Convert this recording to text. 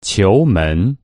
球门。